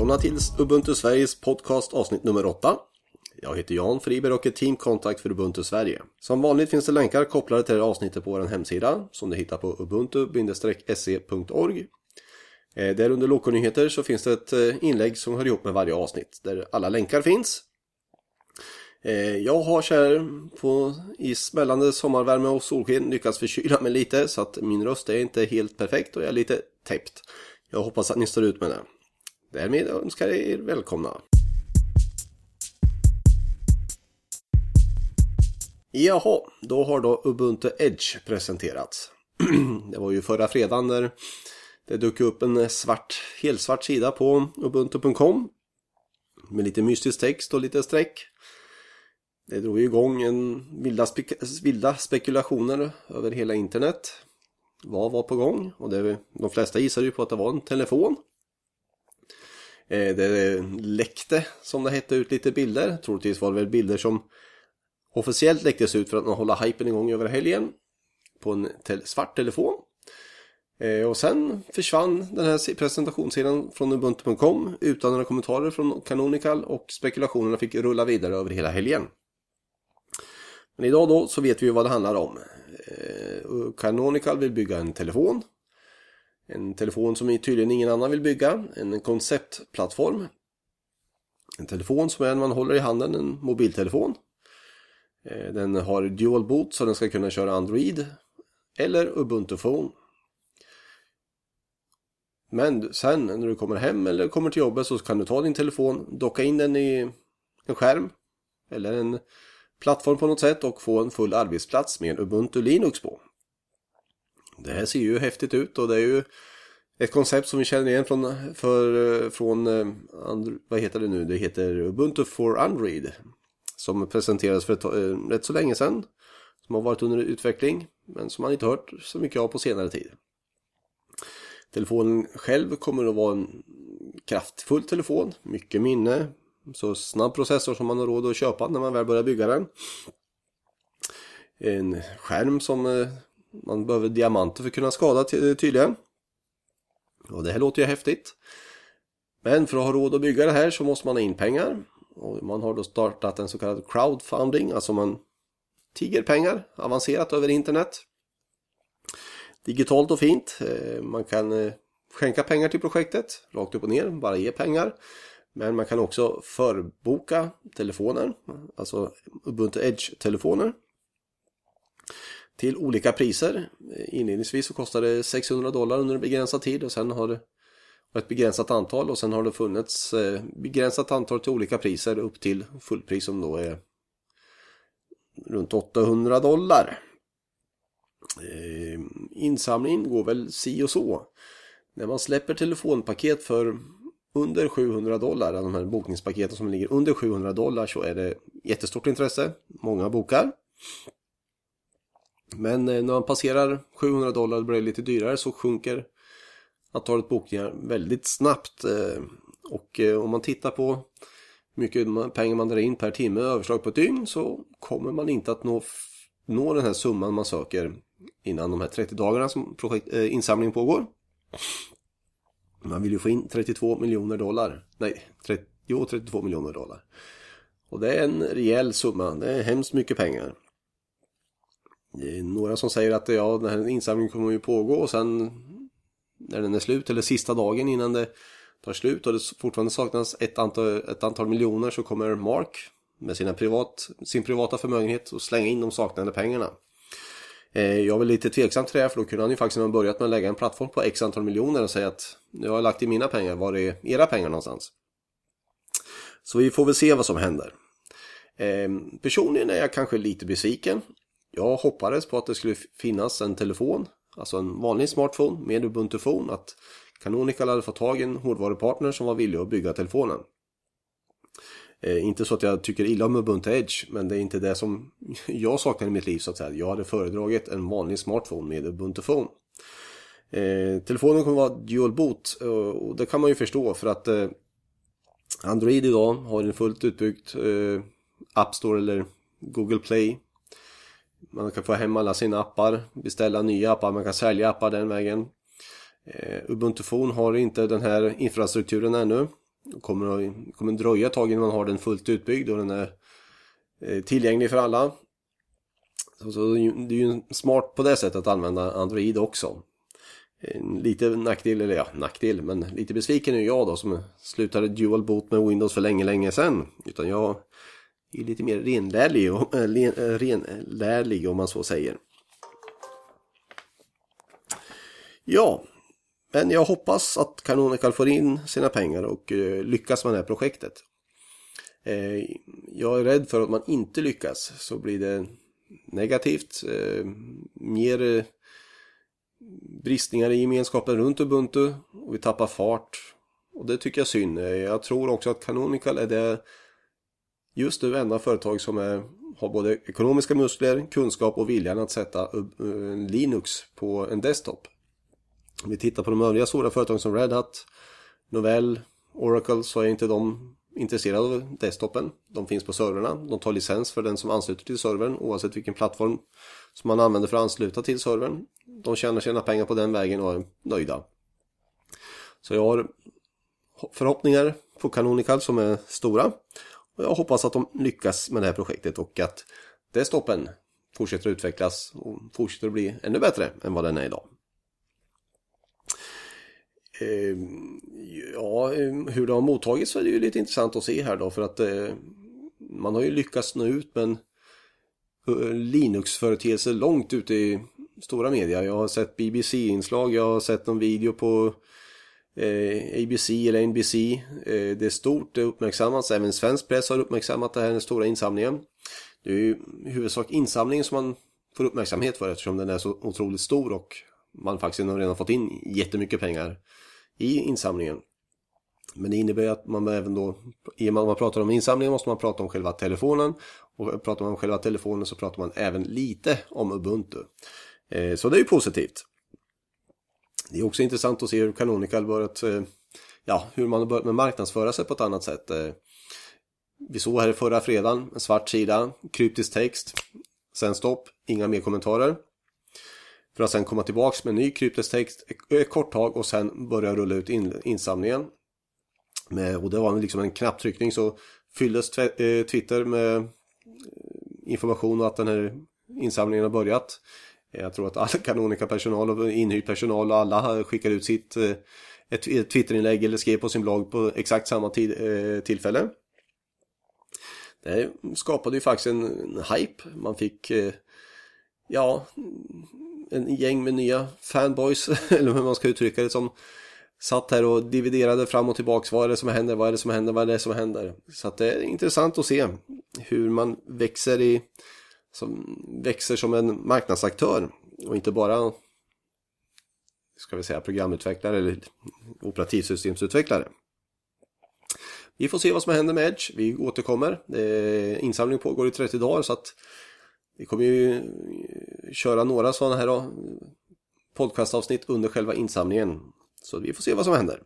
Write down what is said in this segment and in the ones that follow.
Välkomna till Ubuntu Sveriges podcast avsnitt nummer 8. Jag heter Jan Friberg och är teamkontakt för Ubuntu Sverige. Som vanligt finns det länkar kopplade till det här avsnittet på vår hemsida som du hittar på ubuntu-se.org. Eh, där under Lokonyheter så finns det ett eh, inlägg som hör ihop med varje avsnitt där alla länkar finns. Eh, jag har så här på, i smällande sommarvärme och solsken lyckats förkyla mig lite så att min röst är inte helt perfekt och jag är lite täppt. Jag hoppas att ni står ut med det. Därmed önskar jag er välkomna. Jaha, då har då Ubuntu Edge presenterats. det var ju förra fredagen när det dök upp en svart, helsvart sida på ubuntu.com med lite mystisk text och lite streck. Det drog igång en vilda, spe vilda spekulationer över hela internet. Vad var på gång? Och det, de flesta gissade ju på att det var en telefon. Eh, det läckte, som det hette, ut lite bilder. Troligtvis var det väl bilder som officiellt läcktes ut för att hålla hypen igång över helgen. På en te svart telefon. Eh, och sen försvann den här presentationssidan från ubuntu.com utan några kommentarer från Canonical och spekulationerna fick rulla vidare över hela helgen. Men idag då så vet vi vad det handlar om. Eh, Canonical vill bygga en telefon. En telefon som tydligen ingen annan vill bygga. En konceptplattform. En telefon som är en man håller i handen, en mobiltelefon. Eh, den har dual boot så den ska kunna köra Android eller Ubuntu Phone. Men sen när du kommer hem eller kommer till jobbet så kan du ta din telefon, docka in den i en skärm eller en plattform på något sätt och få en full arbetsplats med Ubuntu Linux på. Det här ser ju häftigt ut och det är ju ett koncept som vi känner igen från, för, från eh, vad heter det nu? Det heter Ubuntu for Android som presenterades för ett, eh, rätt så länge sedan som har varit under utveckling men som man inte hört så mycket av på senare tid. Telefonen själv kommer att vara en kraftfull telefon, mycket minne, så snabb processor som man har råd att köpa när man väl börjar bygga den. En skärm som eh, man behöver diamanter för att kunna skada tydligen. Och det här låter ju häftigt. Men för att ha råd att bygga det här så måste man ha in pengar. Och man har då startat en så kallad crowdfunding, alltså man tiger pengar avancerat över internet. Digitalt och fint. Eh, man kan eh, skänka pengar till projektet, rakt upp och ner, bara ge pengar. Men man kan också förboka telefoner, alltså Ubuntu Edge-telefoner till olika priser. Inledningsvis så kostade det 600 dollar under en begränsad tid och sen har det ett begränsat antal och sen har det funnits eh, begränsat antal till olika priser upp till fullpris som då är runt 800 dollar. Eh, insamlingen går väl si och så. När man släpper telefonpaket för under 700 dollar, de här bokningspaketen som ligger under 700 dollar så är det jättestort intresse. Många bokar. Men eh, när man passerar 700 dollar och blir lite dyrare så sjunker antalet bokningar väldigt snabbt. Eh, och eh, om man tittar på hur mycket pengar man drar in per timme överslag på ett dygn så kommer man inte att nå, nå den här summan man söker innan de här 30 dagarna som projekt, insamlingen pågår. Man vill ju få in 32 miljoner dollar. Nej, 30, jo 32 miljoner dollar. Och det är en rejäl summa. Det är hemskt mycket pengar. Det är några som säger att ja, den här insamlingen kommer ju pågå och sen när den är slut eller sista dagen innan det tar slut och det fortfarande saknas ett antal, ett antal miljoner så kommer Mark med sina privat, sin privata förmögenhet och slänga in de saknade pengarna. Eh, jag är väl lite tveksam till det här för då kunde han ju faktiskt ha börjat med att lägga en plattform på x antal miljoner och säga att nu har jag lagt i mina pengar, var är era pengar någonstans? Så vi får väl se vad som händer. Ehm, personligen är jag kanske lite besviken. Jag hoppades på att det skulle finnas en telefon, alltså en vanlig smartphone med Ubuntu Phone, att Canonical hade fått tag i en hårdvarupartner som var villig att bygga telefonen. Eh, inte så att jag tycker illa om Ubuntu Edge, men det är inte det som jag saknar i mitt liv så att säga. Jag hade föredragit en vanlig smartphone med Ubuntu Phone. Eh, telefonen kommer vara dual boot eh, och det kan man ju förstå för att eh, Android idag har en fullt utbyggd eh, App Store eller Google Play. Man kan få hem alla sina appar, beställa nya appar, man kan sälja appar den vägen. Eh, Ubuntu Phone har inte den här infrastrukturen ännu. Det kommer, kommer dröja ett tag innan man har den fullt utbyggd och den är eh, tillgänglig för alla. Så, så det är ju smart på det sättet att använda Android också. Lite nackdel, eller ja, nackdel, men lite besviken är jag då som slutade dual boot med Windows för länge, länge sedan. Utan jag är lite mer renlärlig, äh, renlärlig om man så säger. Ja, men jag hoppas att Canonical får in sina pengar och eh, lyckas med det här projektet. Jag är rädd för att man inte lyckas så blir det negativt. Mer bristningar i gemenskapen runt Ubuntu och vi tappar fart. Och det tycker jag är synd. Jag tror också att Canonical är det just nu enda företag som är, har både ekonomiska muskler, kunskap och viljan att sätta eh, Linux på en desktop. Om vi tittar på de övriga stora företagen som Red Hat, Novell, Oracle så är inte de intresserade av desktopen. De finns på servrarna. De tar licens för den som ansluter till servern oavsett vilken plattform som man använder för att ansluta till servern. De tjänar sina pengar på den vägen och är nöjda. Så jag har förhoppningar på Canonical som är stora. Och jag hoppas att de lyckas med det här projektet och att desktopen fortsätter utvecklas och fortsätter att bli ännu bättre än vad den är idag. Ehm, ja, ehm, hur det har mottagits så är det ju lite intressant att se här då för att eh, man har ju lyckats nå ut med en eh, Linux-företeelse långt ute i stora media. Jag har sett BBC-inslag, jag har sett någon video på eh, ABC eller NBC. Eh, det är stort, det uppmärksammas, även svensk press har uppmärksammat det här, den stora insamlingen. Det är ju i huvudsak insamlingen som man får uppmärksamhet för eftersom den är så otroligt stor och man faktiskt redan fått in jättemycket pengar i insamlingen. Men det innebär att man även då, i och med att man pratar om insamlingen måste man prata om själva telefonen. Och pratar man om själva telefonen så pratar man även lite om Ubuntu. Eh, så det är ju positivt. Det är också intressant att se hur Canonical börjat, eh, ja, hur man har börjat med marknadsföra sig på ett annat sätt. Eh, vi såg här förra fredagen en svart sida, kryptisk text, sen stopp, inga mer kommentarer. För att sen komma tillbaks med en ny kryptisk text ett kort tag och sen börja rulla ut in, insamlingen. Med, och det var liksom en knapptryckning så fylldes eh, Twitter med information om att den här insamlingen har börjat. Jag tror att all Canonica-personal och inhyrd personal och alla skickade ut sitt eh, ett Twitterinlägg eller skrev på sin blogg på exakt samma tid, eh, tillfälle. Det skapade ju faktiskt en, en hype. Man fick eh, ja, en gäng med nya fanboys, eller hur man ska uttrycka det som satt här och dividerade fram och tillbaks. Vad är det som händer? Vad är det som händer? Vad är det som händer? Så att det är intressant att se hur man växer i som växer som en marknadsaktör och inte bara ska vi säga programutvecklare eller operativsystemsutvecklare. Vi får se vad som händer med Edge. Vi återkommer. Eh, insamling pågår i 30 dagar så att vi kommer ju eh, köra några sådana här eh, podcastavsnitt under själva insamlingen. Så vi får se vad som händer.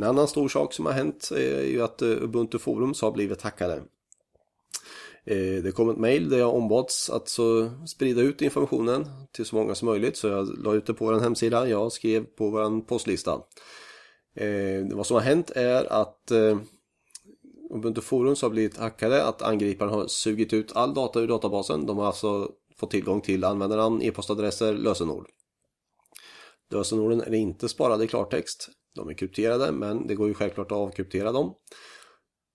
En annan stor sak som har hänt eh, är ju att eh, Ubuntu Forums har blivit hackade. Eh, det kom ett mail där jag ombads att så sprida ut informationen till så många som möjligt så jag la ut det på vår hemsida. Jag skrev på vår postlista. Vad som har hänt är att Ubuntu Forums har blivit hackade, att angriparen har sugit ut all data ur databasen. De har alltså fått tillgång till användarnamn, e-postadresser, lösenord. Lösenorden är inte sparade i klartext. De är krypterade men det går ju självklart att avkryptera dem.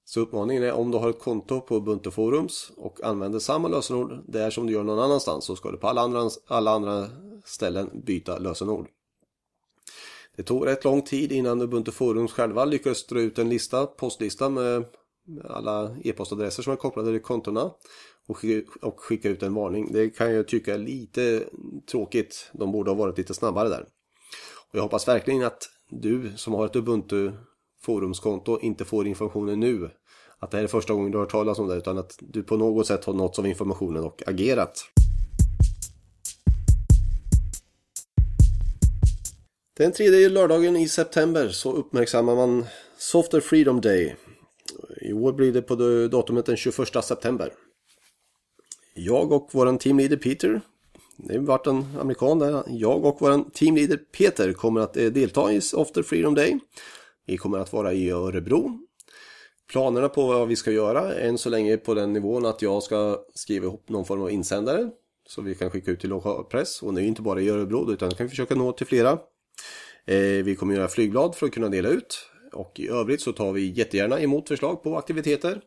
Så uppmaningen är om du har ett konto på Ubuntu Forums och använder samma lösenord där som du gör någon annanstans så ska du på alla andra, alla andra ställen byta lösenord. Det tog rätt lång tid innan Ubuntu Forums själva lyckades dra ut en lista, postlista med alla e-postadresser som är kopplade till kontona och skicka, ut en varning. Det kan jag tycka är lite tråkigt. De borde ha varit lite snabbare där. Och jag hoppas verkligen att du som har ett Ubuntu forumskonto inte får informationen nu. Att det här är första gången du har hört talas om det utan att du på något sätt har nåtts av informationen och agerat. Den tredje lördagen i september så uppmärksammar man Software Freedom Day i år blir det på datumet den 21 september. Jag och vår teamleader Peter det har varit en amerikan där jag och vår teamleader Peter kommer att eh, delta i After Freedom Day. Vi kommer att vara i Örebro. Planerna på vad vi ska göra än så länge på den nivån att jag ska skriva ihop någon form av insändare så vi kan skicka ut till lokalpress och det är inte bara i Örebro utan kan vi försöka nå till flera. Eh, vi kommer göra flygblad för att kunna dela ut och i övrigt så tar vi jättegärna emot förslag på aktiviteter.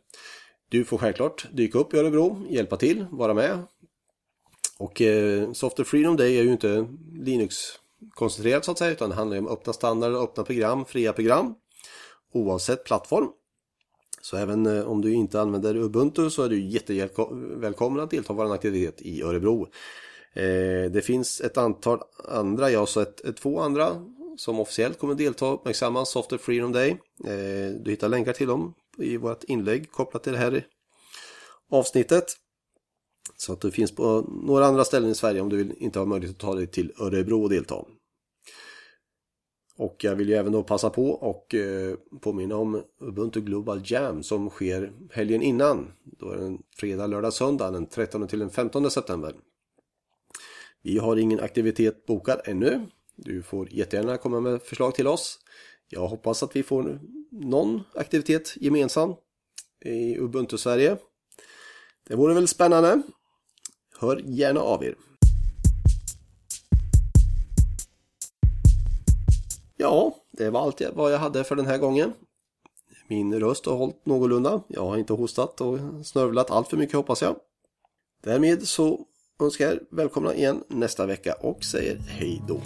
Du får självklart dyka upp i Örebro, hjälpa till, vara med. Och eh, Software Freedom Day är ju inte Linux-koncentrerat så att säga utan det handlar om öppna standarder, öppna program, fria program. Oavsett plattform. Så även eh, om du inte använder Ubuntu så är du jättevälkommen att delta i vår aktivitet i Örebro. Eh, det finns ett antal andra, jag har sett två andra som officiellt kommer delta och uppmärksamma Software Freedom Day. Eh, du hittar länkar till dem i vårt inlägg kopplat till det här avsnittet. Så att det finns på några andra ställen i Sverige om du vill inte har möjlighet att ta dig till Örebro och delta. Och jag vill ju även då passa på och eh, påminna om Ubuntu Global Jam som sker helgen innan. Då är det fredag, lördag, söndag den 13 till den 15 september. Vi har ingen aktivitet bokad ännu. Du får jättegärna komma med förslag till oss. Jag hoppas att vi får någon aktivitet gemensam i Ubuntu-Sverige. Det vore väl spännande. Hör gärna av er. Ja, det var allt vad jag hade för den här gången. Min röst har hållit någorlunda. Jag har inte hostat och snörvlat allt för mycket hoppas jag. Därmed så önskar jag er välkomna igen nästa vecka och säger hej då.